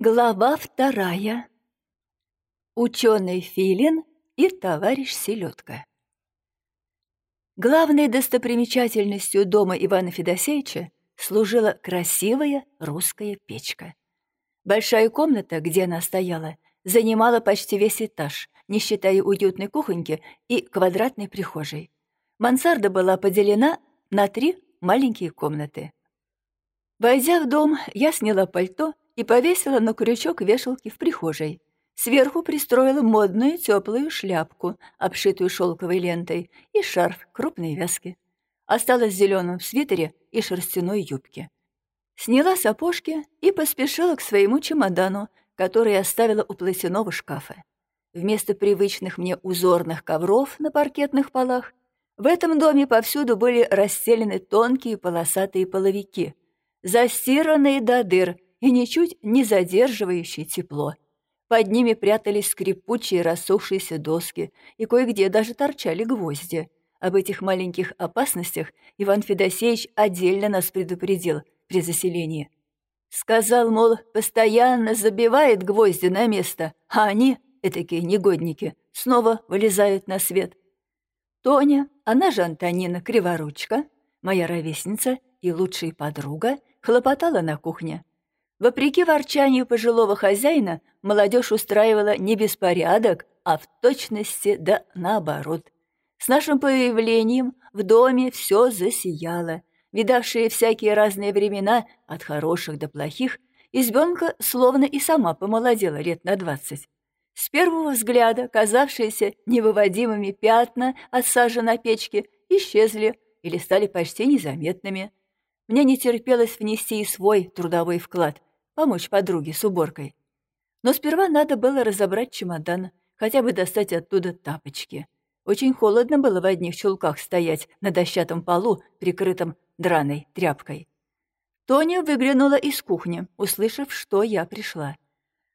Глава вторая. Ученый Филин и товарищ Селедка. Главной достопримечательностью дома Ивана Федосеевича служила красивая русская печка. Большая комната, где она стояла, занимала почти весь этаж, не считая уютной кухоньки и квадратной прихожей. Мансарда была поделена на три маленькие комнаты. Войдя в дом, я сняла пальто и повесила на крючок вешалки в прихожей. Сверху пристроила модную теплую шляпку, обшитую шелковой лентой, и шарф крупной вязки. Осталась в свитере и шерстяной юбке. Сняла сапожки и поспешила к своему чемодану, который оставила у платяного шкафа. Вместо привычных мне узорных ковров на паркетных полах в этом доме повсюду были расстелены тонкие полосатые половики, застиранные до дыр — и ничуть не задерживающие тепло. Под ними прятались скрипучие рассохшиеся доски, и кое-где даже торчали гвозди. Об этих маленьких опасностях Иван Федосеевич отдельно нас предупредил при заселении. Сказал, мол, постоянно забивает гвозди на место, а они, этакие негодники, снова вылезают на свет. Тоня, она же Антонина Криворучка, моя ровесница и лучшая подруга, хлопотала на кухне. Вопреки ворчанию пожилого хозяина, молодежь устраивала не беспорядок, а в точности да наоборот. С нашим появлением в доме все засияло. Видавшие всякие разные времена, от хороших до плохих, избенка словно и сама помолодела лет на двадцать. С первого взгляда казавшиеся невыводимыми пятна от сажи на печке исчезли или стали почти незаметными. Мне не терпелось внести и свой трудовой вклад, помочь подруге с уборкой. Но сперва надо было разобрать чемодан, хотя бы достать оттуда тапочки. Очень холодно было в одних чулках стоять на дощатом полу, прикрытом драной тряпкой. Тоня выглянула из кухни, услышав, что я пришла.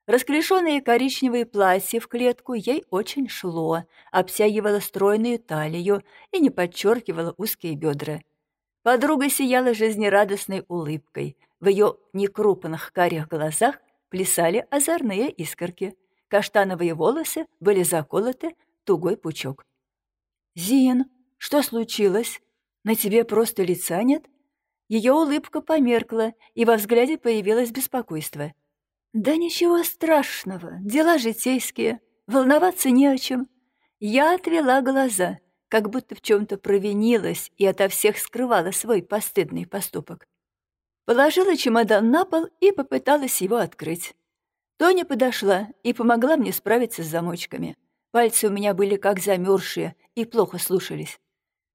Расклешенное коричневое платье в клетку ей очень шло, обтягивало стройную талию и не подчеркивало узкие бедра. Подруга сияла жизнерадостной улыбкой, в ее некрупных карих глазах плясали озорные искорки. Каштановые волосы были заколоты тугой пучок. «Зин, что случилось? На тебе просто лица нет?» Ее улыбка померкла, и во взгляде появилось беспокойство. «Да ничего страшного, дела житейские, волноваться не о чем». Я отвела глаза, как будто в чем-то провинилась и ото всех скрывала свой постыдный поступок. Положила чемодан на пол и попыталась его открыть. Тоня подошла и помогла мне справиться с замочками. Пальцы у меня были как замерзшие и плохо слушались.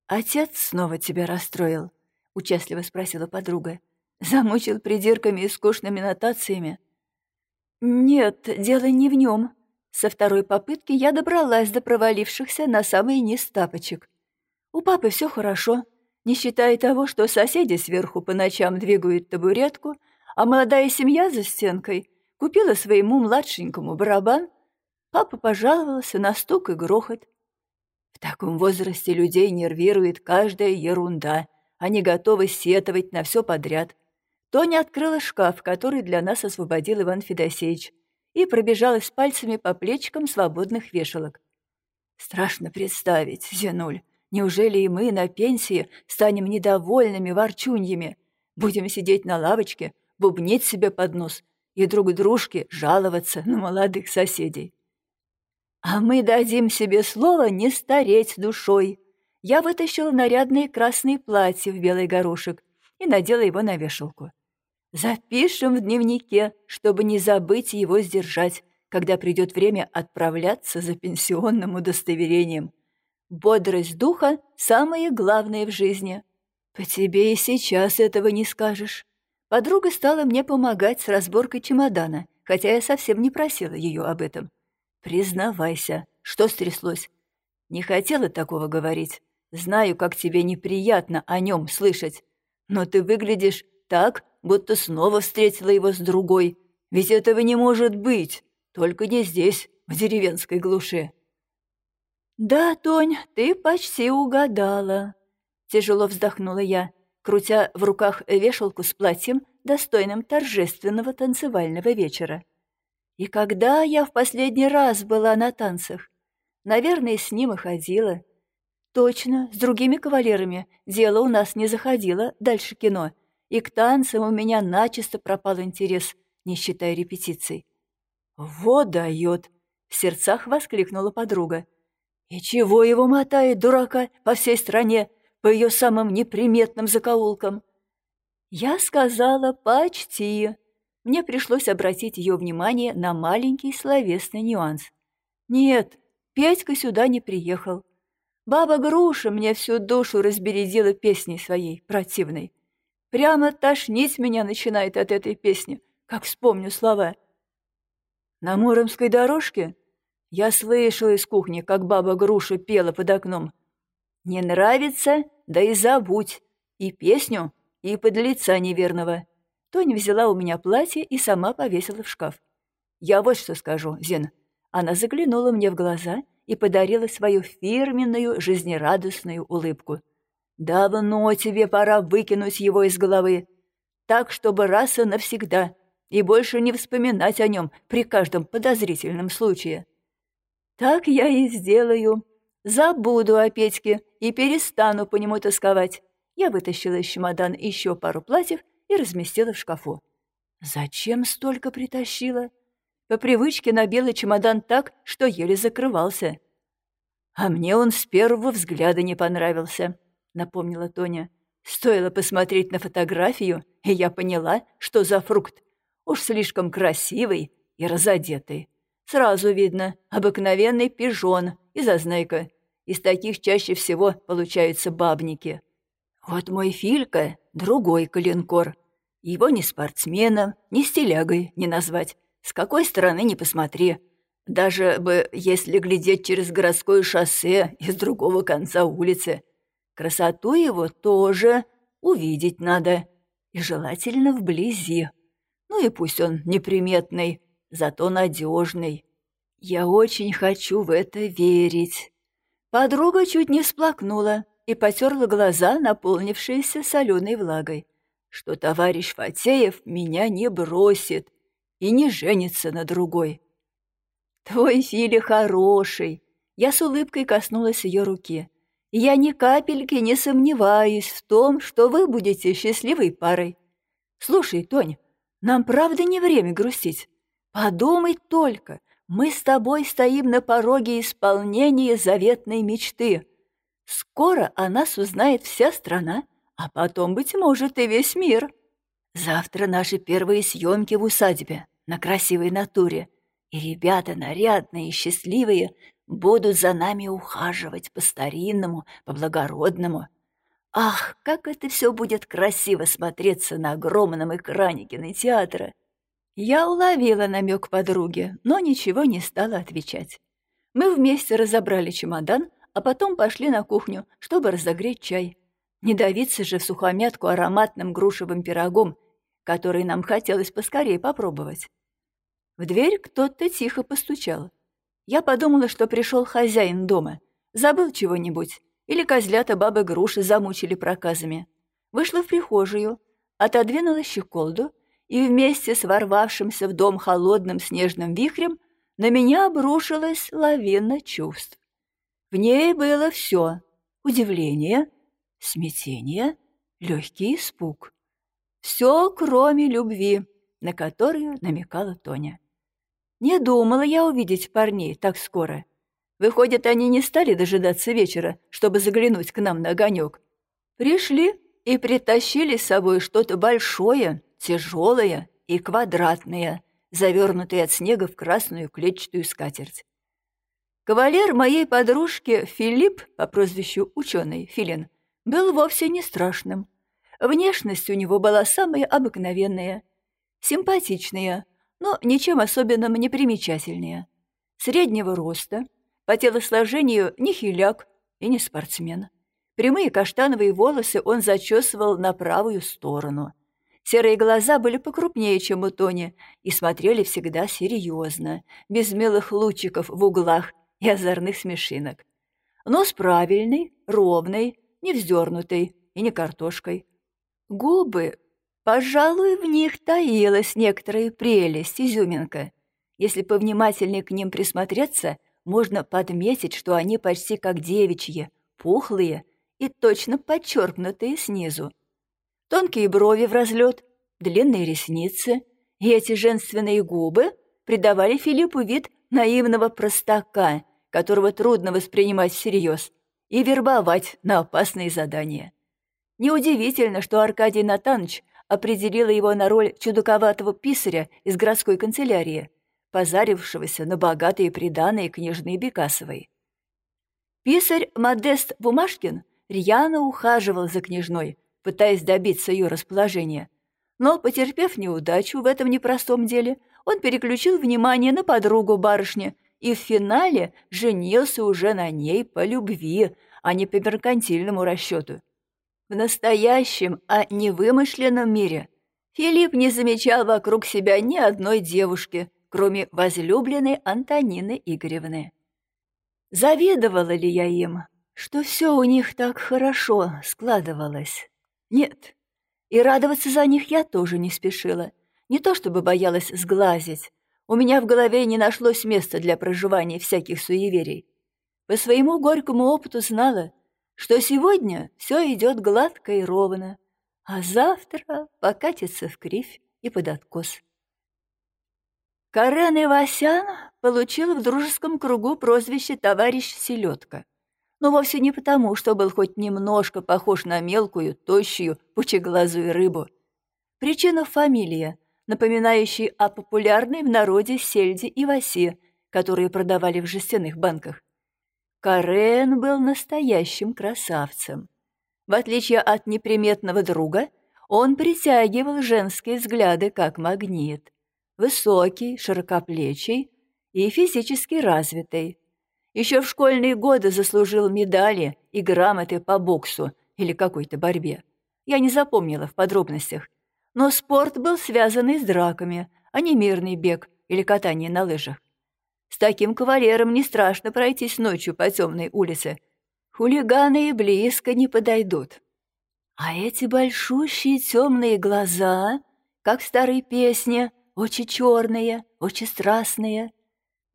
«Отец снова тебя расстроил?» — участливо спросила подруга. «Замучил придирками и скучными нотациями?» «Нет, дело не в нем. Со второй попытки я добралась до провалившихся на самый низ тапочек. У папы все хорошо, не считая того, что соседи сверху по ночам двигают табуретку, а молодая семья за стенкой купила своему младшенькому барабан, папа пожаловался на стук и грохот. В таком возрасте людей нервирует каждая ерунда, они готовы сетовать на все подряд. Тоня открыла шкаф, который для нас освободил Иван Федосеевич, и пробежалась пальцами по плечикам свободных вешалок. Страшно представить, Зенуль, Неужели и мы на пенсии станем недовольными ворчуньями? Будем сидеть на лавочке, бубнить себе под нос и друг дружке жаловаться на молодых соседей. А мы дадим себе слово не стареть душой. Я вытащила нарядное красное платье в белый горошек и надела его на вешалку. Запишем в дневнике, чтобы не забыть его сдержать, когда придет время отправляться за пенсионным удостоверением. Бодрость духа — самое главное в жизни. По тебе и сейчас этого не скажешь. Подруга стала мне помогать с разборкой чемодана, хотя я совсем не просила ее об этом. Признавайся, что стряслось? Не хотела такого говорить. Знаю, как тебе неприятно о нем слышать. Но ты выглядишь так, будто снова встретила его с другой. Ведь этого не может быть. Только не здесь, в деревенской глуши. «Да, Тонь, ты почти угадала», — тяжело вздохнула я, крутя в руках вешалку с платьем, достойным торжественного танцевального вечера. И когда я в последний раз была на танцах? Наверное, с ним и ходила. Точно, с другими кавалерами дело у нас не заходило дальше кино, и к танцам у меня начисто пропал интерес, не считая репетиций. «Вот дает!» — в сердцах воскликнула подруга. «И чего его мотает, дурака, по всей стране, по ее самым неприметным закоулкам?» Я сказала «почти», мне пришлось обратить ее внимание на маленький словесный нюанс. «Нет, Петька сюда не приехал. Баба Груша мне всю душу разбередила песней своей, противной. Прямо тошнить меня начинает от этой песни, как вспомню слова. На Муромской дорожке я слышала из кухни, как баба Груша пела под окном. «Не нравится, да и забудь, и песню, и подлеца неверного». Тоня взяла у меня платье и сама повесила в шкаф. «Я вот что скажу, Зин». Она заглянула мне в глаза и подарила свою фирменную жизнерадостную улыбку. «Давно тебе пора выкинуть его из головы, так, чтобы раз и навсегда, и больше не вспоминать о нем при каждом подозрительном случае». «Так я и сделаю. Забуду о Петьке и перестану по нему тосковать». Я вытащила из чемодана еще пару платьев и разместила в шкафу. Зачем столько притащила? По привычке набила чемодан так, что еле закрывался. А мне он с первого взгляда не понравился, напомнила Тоня. Стоило посмотреть на фотографию, и я поняла, что за фрукт. Уж слишком красивый и разодетый. Сразу видно, обыкновенный пижон и зазнайка. Из таких чаще всего получаются бабники. Вот мой Филька — другой калинкор. Его ни спортсменом, ни стилягой не назвать. С какой стороны не посмотри. Даже бы, если глядеть через городское шоссе из другого конца улицы. Красоту его тоже увидеть надо. И желательно вблизи. Ну и пусть он неприметный, зато надежный. Я очень хочу в это верить. Подруга чуть не всплакнула и потерла глаза, наполнившиеся соленой влагой, что товарищ Фатеев меня не бросит и не женится на другой. «Твой Филя хороший!» Я с улыбкой коснулась ее руки. «Я ни капельки не сомневаюсь в том, что вы будете счастливой парой. Слушай, Тонь, нам правда не время грустить. Подумай только, мы с тобой стоим на пороге исполнения заветной мечты. Скоро о нас узнает вся страна, а потом, быть может, и весь мир. Завтра наши первые съемки в усадьбе, на красивой натуре, и ребята нарядные и счастливые будут за нами ухаживать по-старинному, по-благородному. Ах, как это все будет красиво смотреться на огромном экране кинотеатра! Я уловила намек подруги, но ничего не стала отвечать. Мы вместе разобрали чемодан, а потом пошли на кухню, чтобы разогреть чай. Не давиться же в сухомятку ароматным грушевым пирогом, который нам хотелось поскорее попробовать. В дверь кто-то тихо постучал. Я подумала, что пришел хозяин дома, забыл чего-нибудь, или козлята бабы груши замучили проказами. Вышла в прихожую, отодвинула щеколду, и вместе с ворвавшимся в дом холодным снежным вихрем на меня обрушилась лавина чувств. В ней было все — удивление, смятение, легкий испуг. Все, кроме любви, на которую намекала Тоня. Не думала я увидеть парней так скоро. Выходит, они не стали дожидаться вечера, чтобы заглянуть к нам на огонек. Пришли и притащили с собой что-то большое, тяжелое и квадратное, завернутое от снега в красную клетчатую скатерть. Кавалер моей подружки Филипп по прозвищу ученый Филин был вовсе не страшным. Внешность у него была самая обыкновенная, симпатичная, но ничем особенным не примечательная. Среднего роста, по телосложению не хиляк и не спортсмен. Прямые каштановые волосы он зачесывал на правую сторону. Серые глаза были покрупнее, чем у Тони, и смотрели всегда серьезно, без милых лучиков в углах и озорных смешинок. Нос правильный, ровный, не вздернутый и не картошкой. Губы, пожалуй, в них таилась некоторая прелесть, изюминка. Если повнимательнее к ним присмотреться, можно подметить, что они почти как девичьи, пухлые и точно подчеркнутые снизу. Тонкие брови в разлет, длинные ресницы и эти женственные губы придавали Филиппу вид наивного простака, которого трудно воспринимать всерьез, и вербовать на опасные задания. Неудивительно, что Аркадий Натанович определила его на роль чудаковатого писаря из городской канцелярии, позарившегося на богатые приданые княжны Бекасовой. Писарь Модест Бумашкин рьяно ухаживал за княжной, пытаясь добиться ее расположения. Но, потерпев неудачу в этом непростом деле, он переключил внимание на подругу барышни и в финале женился уже на ней по любви, а не по меркантильному расчету. В настоящем, а не вымышленном мире Филипп не замечал вокруг себя ни одной девушки, кроме возлюбленной Антонины Игоревны. Завидовала ли я им, что все у них так хорошо складывалось? Нет. И радоваться за них я тоже не спешила. Не то чтобы боялась сглазить. У меня в голове не нашлось места для проживания всяких суеверий. По своему горькому опыту знала, что сегодня все идет гладко и ровно, а завтра покатится в кривь и под откос. Карен Ивасян получил в дружеском кругу прозвище «товарищ селедка». Но вовсе не потому, что был хоть немножко похож на мелкую, тощую, пучеглазую рыбу. Причина — фамилия, напоминающая о популярной в народе сельде и васе, которые продавали в жестяных банках. Карен был настоящим красавцем. В отличие от неприметного друга, он притягивал женские взгляды как магнит. Высокий, широкоплечий и физически развитый. Еще в школьные годы заслужил медали и грамоты по боксу или какой-то борьбе. Я не запомнила в подробностях. Но спорт был связан с драками, а не мирный бег или катание на лыжах. С таким кавалером не страшно пройтись ночью по темной улице. Хулиганы и близко не подойдут. А эти большущие темные глаза, как в старой очень черные, очень страстные,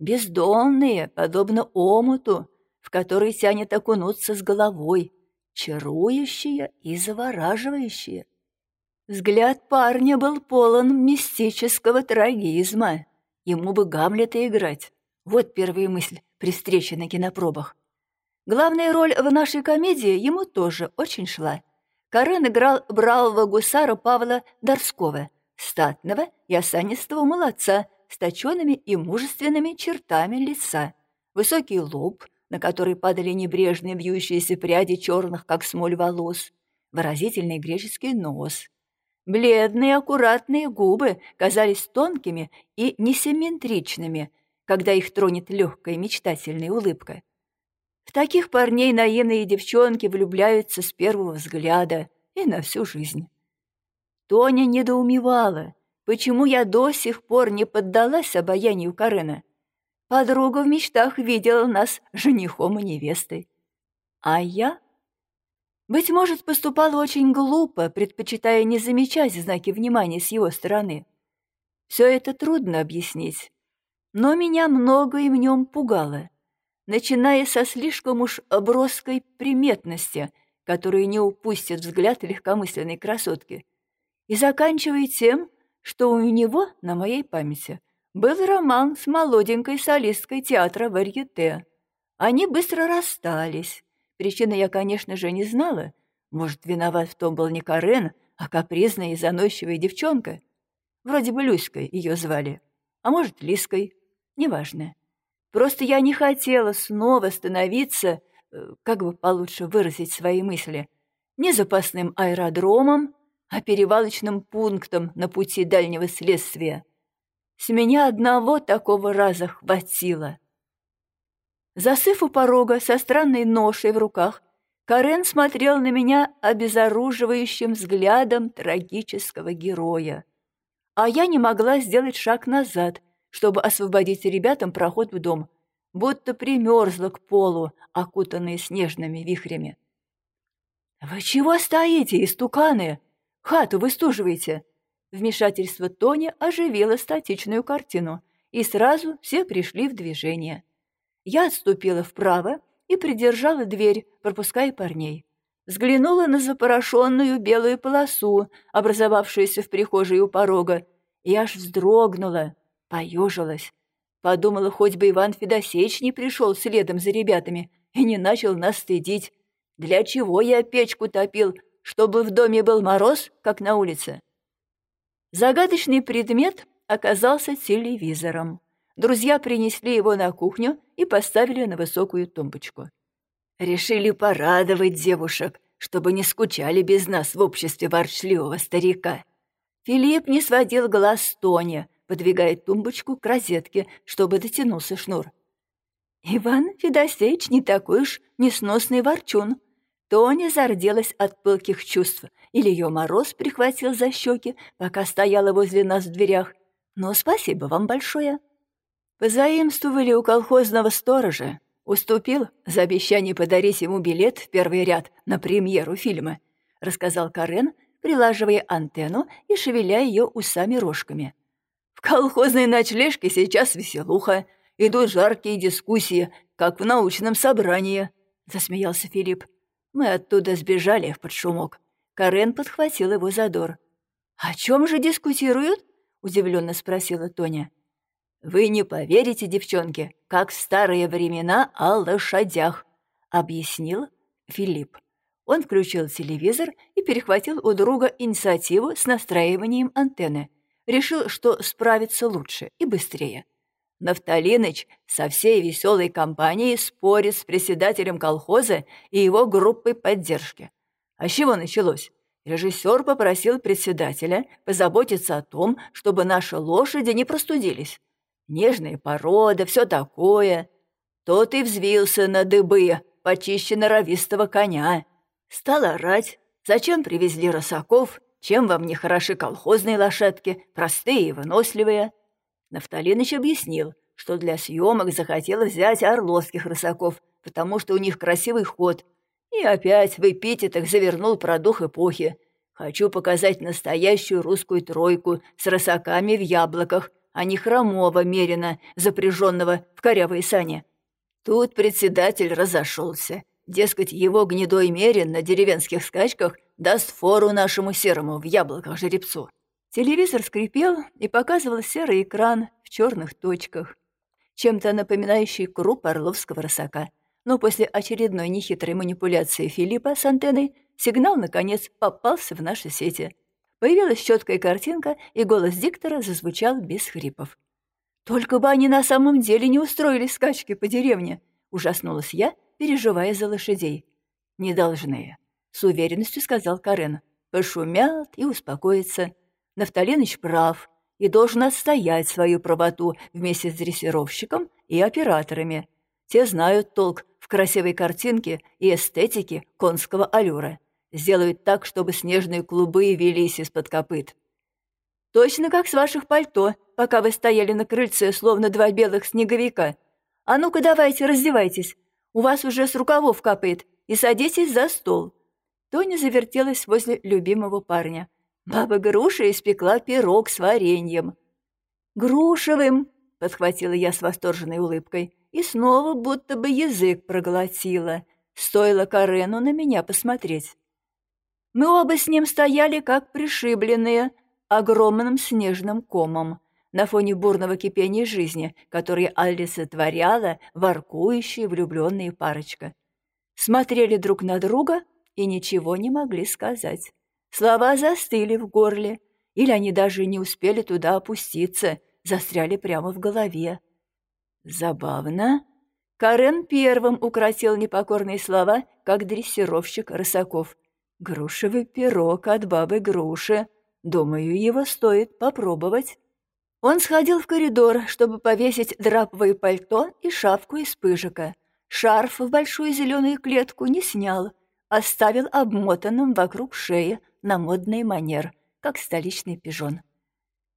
бездонные, подобно омуту, в который тянет окунуться с головой, чарующие и завораживающие. Взгляд парня был полон мистического трагизма. Ему бы Гамлета играть. Вот первая мысль при встрече на кинопробах. Главная роль в нашей комедии ему тоже очень шла. Карен играл бравого гусара Павла Дорского, статного и осанистого молодца с точенными и мужественными чертами лица. Высокий лоб, на который падали небрежные вьющиеся пряди черных, как смоль волос, выразительный греческий нос. Бледные аккуратные губы казались тонкими и несимметричными – когда их тронет легкая мечтательная улыбка. В таких парней наивные девчонки влюбляются с первого взгляда и на всю жизнь. Тоня недоумевала, почему я до сих пор не поддалась обаянию Карена. Подруга в мечтах видела нас женихом и невестой. А я? Быть может, поступала очень глупо, предпочитая не замечать знаки внимания с его стороны. Все это трудно объяснить, но меня многое в нем пугало, начиная со слишком уж броской приметности, которую не упустит взгляд легкомысленной красотки, и заканчивая тем, что у него, на моей памяти, был роман с молоденькой солисткой театра Варьете. Они быстро расстались. Причины я, конечно же, не знала. Может, виноват в том был не Карен, а капризная и заносчивая девчонка. Вроде бы Люськой ее звали, а может, Лиской. Неважно. Просто я не хотела снова становиться, э, как бы получше выразить свои мысли, не запасным аэродромом, а перевалочным пунктом на пути дальнего следствия. С меня одного такого раза хватило. Засыв у порога со странной ношей в руках, Карен смотрел на меня обезоруживающим взглядом трагического героя. А я не могла сделать шаг назад — чтобы освободить ребятам проход в дом, будто примерзла к полу, окутанные снежными вихрями. «Вы чего стоите, истуканы? Хату выстуживаете!» Вмешательство Тони оживило статичную картину, и сразу все пришли в движение. Я отступила вправо и придержала дверь, пропуская парней. Взглянула на запорошенную белую полосу, образовавшуюся в прихожей у порога, и аж вздрогнула, поежилась. Подумала, хоть бы Иван Федосеевич не пришел следом за ребятами и не начал нас стыдить. Для чего я печку топил? Чтобы в доме был мороз, как на улице. Загадочный предмет оказался телевизором. Друзья принесли его на кухню и поставили на высокую тумбочку. Решили порадовать девушек, чтобы не скучали без нас в обществе ворчливого старика. Филипп не сводил глаз с Тони, подвигая тумбочку к розетке, чтобы дотянулся шнур. «Иван Федосеевич не такой уж несносный ворчун». Тоня зарделась от пылких чувств, или ее мороз прихватил за щеки, пока стояла возле нас в дверях. «Но спасибо вам большое». Позаимствовали у колхозного сторожа. Уступил за обещание подарить ему билет в первый ряд на премьеру фильма, рассказал Карен, прилаживая антенну и шевеля ее усами-рожками. В колхозной ночлежке сейчас веселуха, идут жаркие дискуссии, как в научном собрании, засмеялся Филипп. Мы оттуда сбежали под шумок. Карен подхватил его задор. «О чем же дискутируют?» — удивленно спросила Тоня. «Вы не поверите, девчонки, как в старые времена о лошадях», — объяснил Филипп. Он включил телевизор и перехватил у друга инициативу с настраиванием антенны. Решил, что справится лучше и быстрее. Нафталиныч со всей веселой компанией спорит с председателем колхоза и его группой поддержки. А с чего началось? Режиссер попросил председателя позаботиться о том, чтобы наши лошади не простудились. Нежная порода, все такое. Тот и взвился на дыбы, почище норовистого коня. Стал орать. Зачем привезли росаков? Чем вам не хороши колхозные лошадки, простые и выносливые? Нафталиныч объяснил, что для съемок захотел взять орловских рысаков, потому что у них красивый ход. И опять в эпитетах завернул про дух эпохи. Хочу показать настоящую русскую тройку с рысаками в яблоках, а не хромого мерина, запряженного в корявые сани. Тут председатель разошелся. Дескать, его гнедой мерин на деревенских скачках даст фору нашему серому в яблоках жеребцу. Телевизор скрипел и показывал серый экран в черных точках, чем-то напоминающий круп орловского росака. Но после очередной нехитрой манипуляции Филиппа с антенной сигнал, наконец, попался в наши сети. Появилась четкая картинка, и голос диктора зазвучал без хрипов. «Только бы они на самом деле не устроили скачки по деревне!» — ужаснулась я, переживая за лошадей. «Не должны», — с уверенностью сказал Карен. «Пошумят и успокоятся. Нафталиныч прав и должен отстоять свою правоту вместе с дрессировщиком и операторами. Те знают толк в красивой картинке и эстетике конского аллюра. Сделают так, чтобы снежные клубы велись из-под копыт. Точно как с ваших пальто, пока вы стояли на крыльце, словно два белых снеговика. А ну-ка давайте, раздевайтесь. У вас уже с рукавов капает, и садитесь за стол». Тоня завертелась возле любимого парня. Баба Груша испекла пирог с вареньем. «Грушевым!» — подхватила я с восторженной улыбкой и снова будто бы язык проглотила. Стоило Карену на меня посмотреть. Мы оба с ним стояли, как пришибленные, огромным снежным комом на фоне бурного кипения жизни, который олицетворяла воркующая влюбленная парочка. Смотрели друг на друга и ничего не могли сказать. Слова застыли в горле, или они даже не успели туда опуститься, застряли прямо в голове. Забавно. Карен первым укротил непокорные слова, как дрессировщик рысаков. «Грушевый пирог от бабы Груши. Думаю, его стоит попробовать». Он сходил в коридор, чтобы повесить драповое пальто и шапку из пыжика. Шарф в большую зеленую клетку не снял, оставил обмотанным вокруг шеи, на модный манер, как столичный пижон.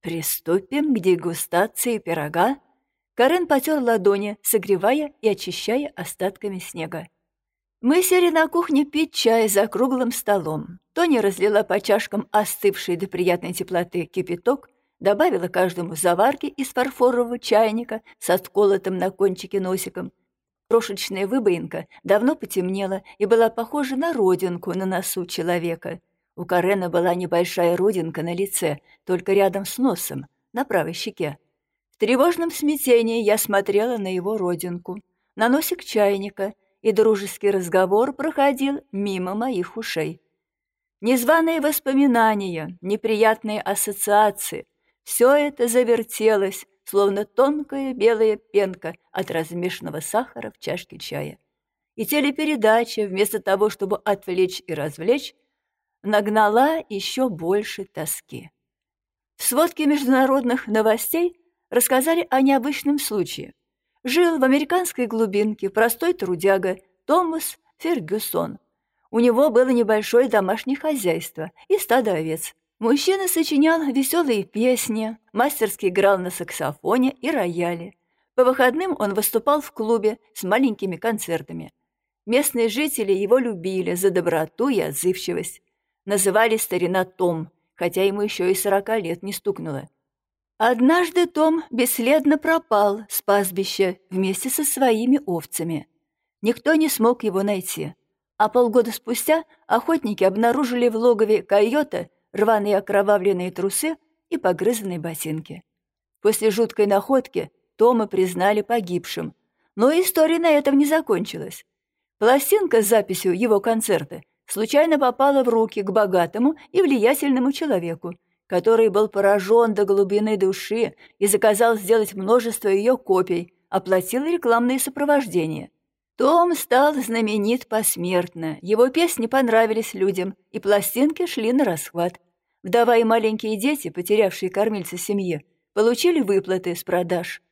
«Приступим к дегустации пирога?» Карен потер ладони, согревая и очищая остатками снега. Мы сели на кухне пить чай за круглым столом. Тоня разлила по чашкам остывший до приятной теплоты кипяток, добавила каждому заварки из фарфорового чайника с отколотым на кончике носиком. Крошечная выбоинка давно потемнела и была похожа на родинку на носу человека. У Карена была небольшая родинка на лице, только рядом с носом, на правой щеке. В тревожном смятении я смотрела на его родинку, на носик чайника, и дружеский разговор проходил мимо моих ушей. Незваные воспоминания, неприятные ассоциации — все это завертелось, словно тонкая белая пенка от размешанного сахара в чашке чая. И телепередача, вместо того, чтобы отвлечь и развлечь, нагнала еще больше тоски. В сводке международных новостей рассказали о необычном случае. Жил в американской глубинке простой трудяга Томас Фергюсон. У него было небольшое домашнее хозяйство и стадо овец. Мужчина сочинял веселые песни, мастерски играл на саксофоне и рояле. По выходным он выступал в клубе с маленькими концертами. Местные жители его любили за доброту и отзывчивость. Называли старина Том, хотя ему еще и сорока лет не стукнуло. Однажды Том бесследно пропал с пастбища вместе со своими овцами. Никто не смог его найти. А полгода спустя охотники обнаружили в логове койота рваные окровавленные трусы и погрызанные ботинки. После жуткой находки Тома признали погибшим, но история на этом не закончилась. Пластинка с записью его концерта случайно попала в руки к богатому и влиятельному человеку, который был поражен до глубины души и заказал сделать множество ее копий, оплатил рекламные сопровождения. Том стал знаменит посмертно, его песни понравились людям, и пластинки шли на расхват. Вдова и маленькие дети, потерявшие кормильца семьи, получили выплаты с продаж.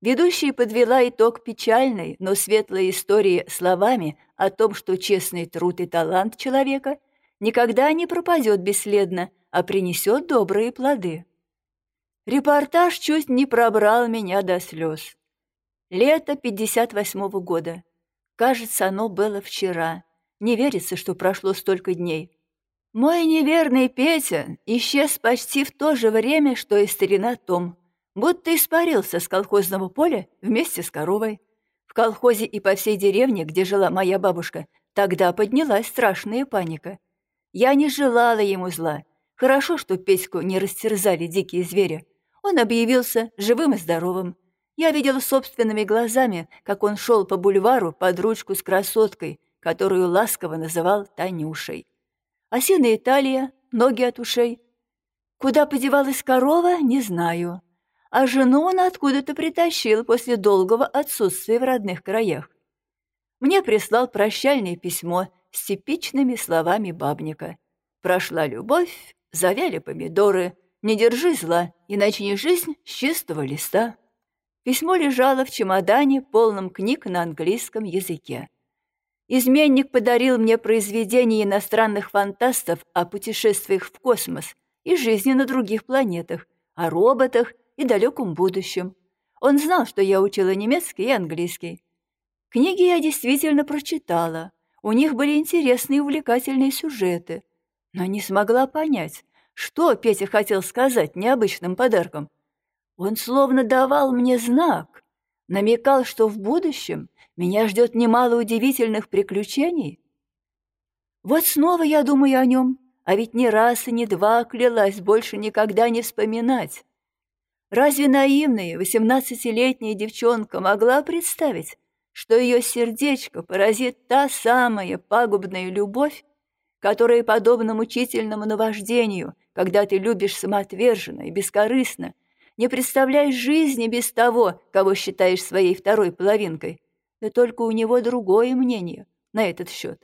Ведущая подвела итог печальной, но светлой истории словами о том, что честный труд и талант человека никогда не пропадет бесследно, а принесет добрые плоды. Репортаж чуть не пробрал меня до слез. Лето 58-го года. Кажется, оно было вчера. Не верится, что прошло столько дней. Мой неверный Петя исчез почти в то же время, что и старина Том, будто испарился с колхозного поля вместе с коровой. В колхозе и по всей деревне, где жила моя бабушка, тогда поднялась страшная паника. Я не желала ему зла. Хорошо, что Петьку не растерзали дикие звери. Он объявился живым и здоровым. Я видела собственными глазами, как он шел по бульвару под ручку с красоткой, которую ласково называл Танюшей осиная талия, ноги от ушей. Куда подевалась корова, не знаю. А жену он откуда-то притащил после долгого отсутствия в родных краях. Мне прислал прощальное письмо с типичными словами бабника. «Прошла любовь, завяли помидоры, не держи зла, иначе не жизнь с чистого листа». Письмо лежало в чемодане, полном книг на английском языке. Изменник подарил мне произведения иностранных фантастов о путешествиях в космос и жизни на других планетах, о роботах и далеком будущем. Он знал, что я учила немецкий и английский. Книги я действительно прочитала. У них были интересные и увлекательные сюжеты. Но не смогла понять, что Петя хотел сказать необычным подарком. Он словно давал мне знак, намекал, что в будущем меня ждет немало удивительных приключений. Вот снова я думаю о нем, а ведь ни раз и ни два клялась больше никогда не вспоминать. Разве наивная восемнадцатилетняя девчонка могла представить, что ее сердечко поразит та самая пагубная любовь, которая подобна мучительному наваждению, когда ты любишь самоотверженно и бескорыстно, не представляешь жизни без того, кого считаешь своей второй половинкой, да только у него другое мнение на этот счет.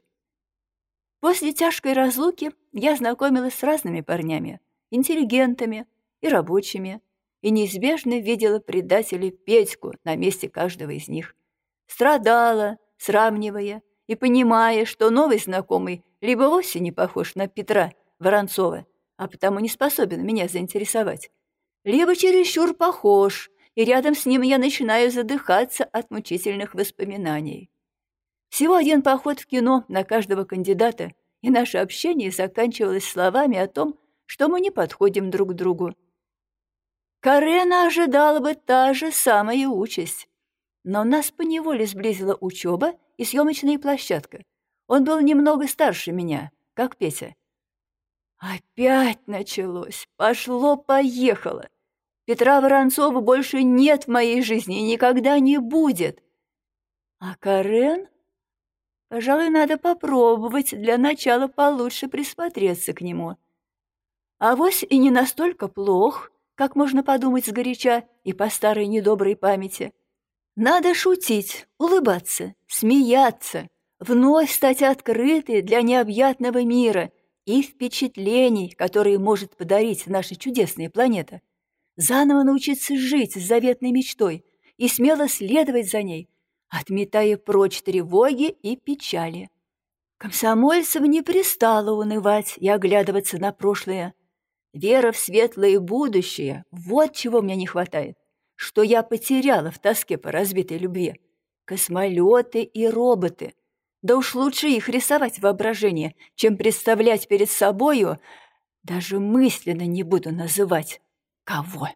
После тяжкой разлуки я знакомилась с разными парнями, интеллигентами и рабочими, и неизбежно видела предателя Петьку на месте каждого из них. Страдала, сравнивая и понимая, что новый знакомый либо вовсе не похож на Петра Воронцова, а потому не способен меня заинтересовать, либо чересчур похож и рядом с ним я начинаю задыхаться от мучительных воспоминаний. Всего один поход в кино на каждого кандидата, и наше общение заканчивалось словами о том, что мы не подходим друг к другу. Карена ожидала бы та же самая участь. Но нас поневоле сблизила учеба и съемочная площадка. Он был немного старше меня, как Петя. Опять началось. Пошло-поехало. Петра Воронцова больше нет в моей жизни и никогда не будет. А Карен? Пожалуй, надо попробовать для начала получше присмотреться к нему. А вось и не настолько плох, как можно подумать сгоряча и по старой недоброй памяти. Надо шутить, улыбаться, смеяться, вновь стать открытой для необъятного мира и впечатлений, которые может подарить наша чудесная планета. Заново научиться жить с заветной мечтой и смело следовать за ней, отметая прочь тревоги и печали. Комсомольцев не пристало унывать и оглядываться на прошлое. Вера в светлое будущее — вот чего мне не хватает, что я потеряла в тоске по разбитой любви. Космолеты и роботы. Да уж лучше их рисовать в воображении, чем представлять перед собою, даже мысленно не буду называть, кого.